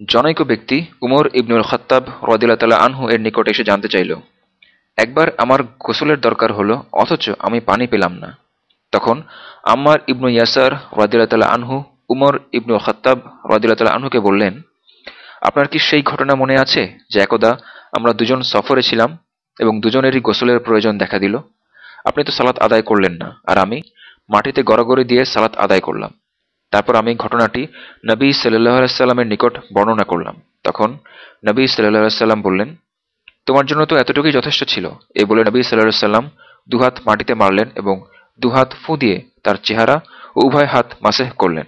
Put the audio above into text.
জনৈক ব্যক্তি উমর ইবনুল খত্তাব রদিল্লা আনহু এর নিকট এসে জানতে চাইল, একবার আমার গোসলের দরকার হলো, অথচ আমি পানি পেলাম না। তখন আম্মার ইবনু ইয়াসার রদিল্লা আনহু, উমর ইবনুল খত্তাব রদিল্লা আনহুকে বললেন, আপনার কি সেই ঘটনা মনে আছে যে একদা আমরা দুজন সফরে ছিলাম এবং দুজনেরই গোসলের প্রয়োজন দেখা দিল? আপনি তো সালাত আদায় করলেন না, আর আমি মাটিতে গড়াগড়ি দিয়ে সালাত আদায় করলাম। তারপর আমি ঘটনাটি নবী সাল্লাহ সাল্লামের নিকট বর্ণনা করলাম। তখন নবী সাল্লাহ বললেন, তোমার জন্য তো এতটুকুই যথেষ্ট ছিল। এই বলে নবী সাল্লাহ সাল্লাম দুহাত মাটিতে মারলেন এবং দুহাত ফু দিয়ে তার চেহারা ও উভয় হাত মাসেহ করলেন।